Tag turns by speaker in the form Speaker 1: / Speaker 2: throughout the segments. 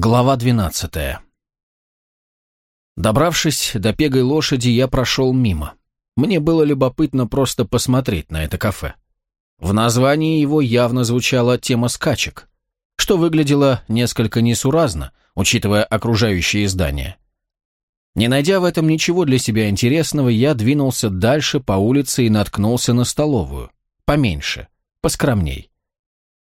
Speaker 1: Глава 12 Добравшись до пегой лошади, я прошел мимо. Мне было любопытно просто посмотреть на это кафе. В названии его явно звучала тема скачек, что выглядело несколько несуразно, учитывая окружающие здания. Не найдя в этом ничего для себя интересного, я двинулся дальше по улице и наткнулся на столовую. Поменьше, поскромней.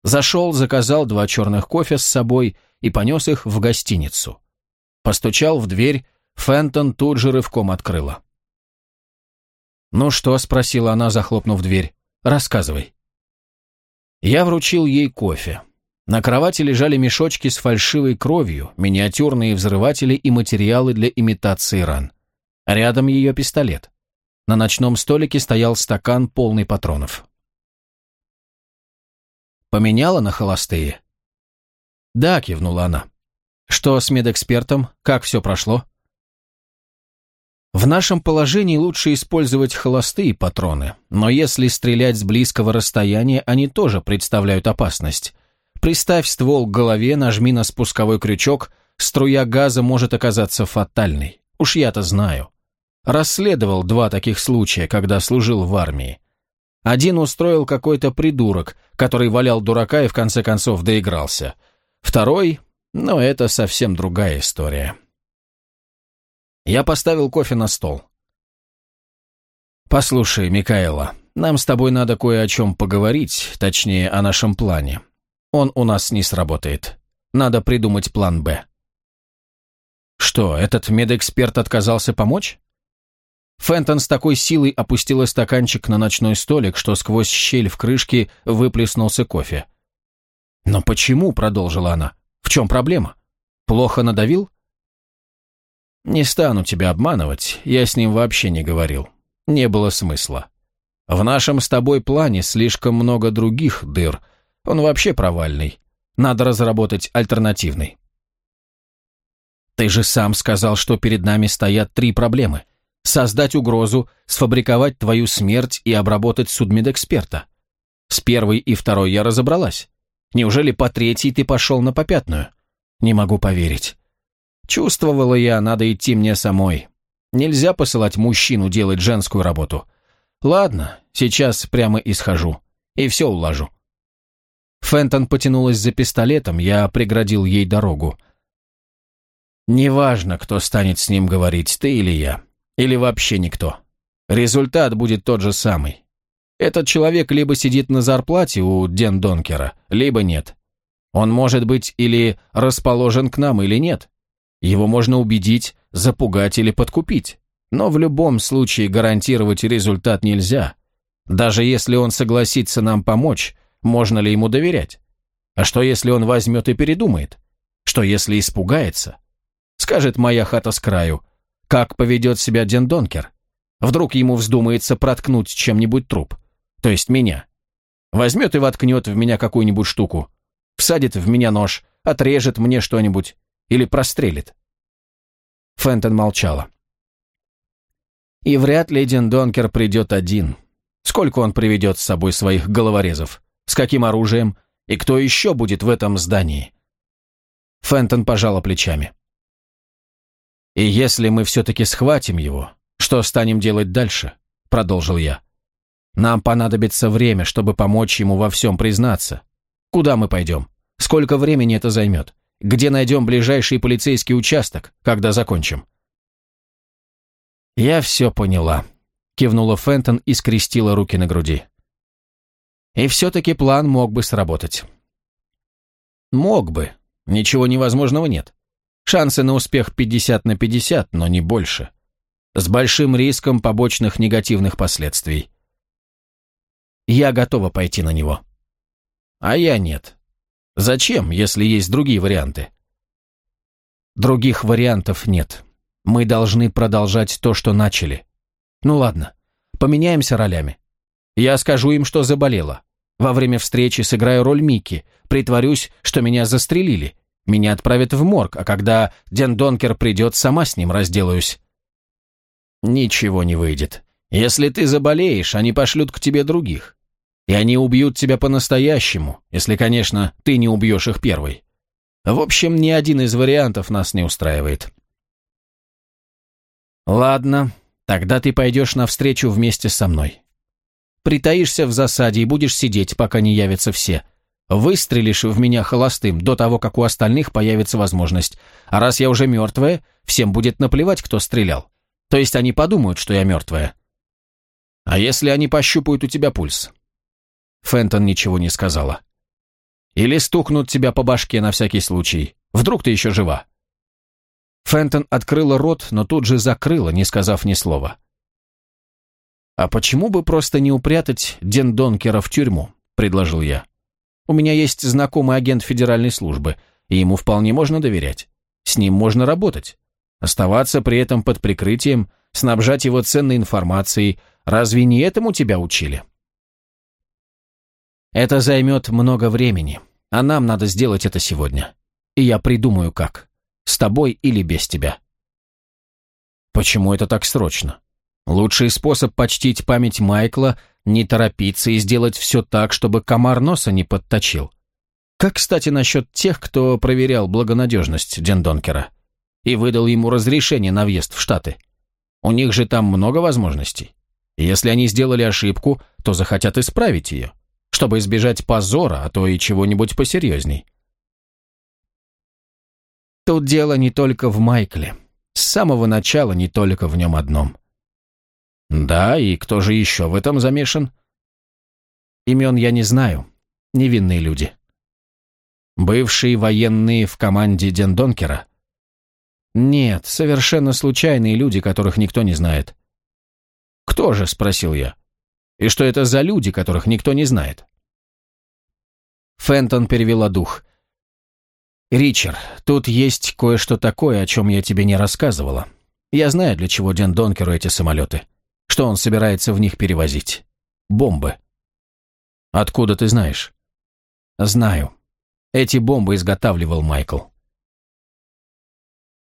Speaker 1: Зашел, заказал два черных кофе с собой и понес их в гостиницу. Постучал в дверь, Фентон тут же рывком открыла. «Ну что?» — спросила она, захлопнув дверь. «Рассказывай». Я вручил ей кофе. На кровати лежали мешочки с фальшивой кровью, миниатюрные взрыватели и материалы для имитации ран. Рядом ее пистолет. На ночном столике стоял стакан, полный патронов. «Поменяла на холостые?» «Да», — кивнула она. «Что с медэкспертом? Как все прошло?» В нашем положении лучше использовать холостые патроны, но если стрелять с близкого расстояния, они тоже представляют опасность. Приставь ствол к голове, нажми на спусковой крючок, струя газа может оказаться фатальной. Уж я-то знаю. Расследовал два таких случая, когда служил в армии. Один устроил какой-то придурок, который валял дурака и в конце концов доигрался. Второй, но это совсем другая история. Я поставил кофе на стол. «Послушай, Микаэла, нам с тобой надо кое о чем поговорить, точнее, о нашем плане. Он у нас не сработает. Надо придумать план «Б». Что, этот медэксперт отказался помочь? Фентон с такой силой опустила стаканчик на ночной столик, что сквозь щель в крышке выплеснулся кофе. «Но почему?» — продолжила она. «В чем проблема? Плохо надавил?» «Не стану тебя обманывать, я с ним вообще не говорил. Не было смысла. В нашем с тобой плане слишком много других дыр. Он вообще провальный. Надо разработать альтернативный». «Ты же сам сказал, что перед нами стоят три проблемы — создать угрозу, сфабриковать твою смерть и обработать судмедэксперта. С первой и второй я разобралась. Неужели по третьей ты пошел на попятную? Не могу поверить. Чувствовала я, надо идти мне самой. Нельзя посылать мужчину делать женскую работу. Ладно, сейчас прямо и схожу. И все уложу. Фентон потянулась за пистолетом, я преградил ей дорогу. «Неважно, кто станет с ним говорить, ты или я. Или вообще никто. Результат будет тот же самый. Этот человек либо сидит на зарплате у Ден Донкера, либо нет. Он может быть или расположен к нам, или нет. Его можно убедить, запугать или подкупить. Но в любом случае гарантировать результат нельзя. Даже если он согласится нам помочь, можно ли ему доверять? А что если он возьмет и передумает? Что если испугается? Скажет моя хата с краю – как поведет себя Ден Донкер? Вдруг ему вздумается проткнуть чем-нибудь труп, то есть меня. Возьмет и воткнет в меня какую-нибудь штуку, всадит в меня нож, отрежет мне что-нибудь или прострелит. Фентон молчала. И вряд ли Ден Донкер придет один. Сколько он приведет с собой своих головорезов? С каким оружием? И кто еще будет в этом здании? Фентон пожала плечами. «И если мы все-таки схватим его, что станем делать дальше?» — продолжил я. «Нам понадобится время, чтобы помочь ему во всем признаться. Куда мы пойдем? Сколько времени это займет? Где найдем ближайший полицейский участок, когда закончим?» «Я все поняла», — кивнула Фентон и скрестила руки на груди. «И все-таки план мог бы сработать». «Мог бы. Ничего невозможного нет. Шансы на успех 50 на 50, но не больше. С большим риском побочных негативных последствий. Я готова пойти на него. А я нет. Зачем, если есть другие варианты? Других вариантов нет. Мы должны продолжать то, что начали. Ну ладно, поменяемся ролями. Я скажу им, что заболела. Во время встречи сыграю роль Микки, притворюсь, что меня застрелили, меня отправят в морг, а когда Ден Донкер придет, сама с ним разделаюсь. Ничего не выйдет. Если ты заболеешь, они пошлют к тебе других. И они убьют тебя по-настоящему, если, конечно, ты не убьешь их первой. В общем, ни один из вариантов нас не устраивает. Ладно, тогда ты пойдешь навстречу вместе со мной. Притаишься в засаде и будешь сидеть, пока не явятся все. Выстрелишь в меня холостым до того, как у остальных появится возможность. А раз я уже мертвая, всем будет наплевать, кто стрелял. То есть они подумают, что я мертвая. А если они пощупают у тебя пульс? Фентон ничего не сказала. Или стукнут тебя по башке на всякий случай. Вдруг ты еще жива. Фентон открыла рот, но тут же закрыла, не сказав ни слова. «А почему бы просто не упрятать Ден Донкера в тюрьму?» – предложил я. «У меня есть знакомый агент федеральной службы, и ему вполне можно доверять. С ним можно работать. Оставаться при этом под прикрытием, снабжать его ценной информацией. Разве не этому тебя учили?» «Это займет много времени, а нам надо сделать это сегодня. И я придумаю, как. С тобой или без тебя». «Почему это так срочно?» Лучший способ почтить память Майкла – не торопиться и сделать все так, чтобы комар носа не подточил. Как, кстати, насчет тех, кто проверял благонадежность Дендонкера и выдал ему разрешение на въезд в Штаты? У них же там много возможностей. Если они сделали ошибку, то захотят исправить ее, чтобы избежать позора, а то и чего-нибудь посерьезней. Тут дело не только в Майкле. С самого начала не только в нем одном. Да, и кто же еще в этом замешан? Имен я не знаю. Невинные люди. Бывшие военные в команде Дендонкера? Нет, совершенно случайные люди, которых никто не знает. Кто же, спросил я. И что это за люди, которых никто не знает? Фентон перевела дух. «Ричард, тут есть кое-что такое, о чем я тебе не рассказывала. Я знаю, для чего Ден Донкеру эти самолеты. Что он собирается в них перевозить? Бомбы. Откуда ты знаешь? Знаю. Эти бомбы изготавливал Майкл.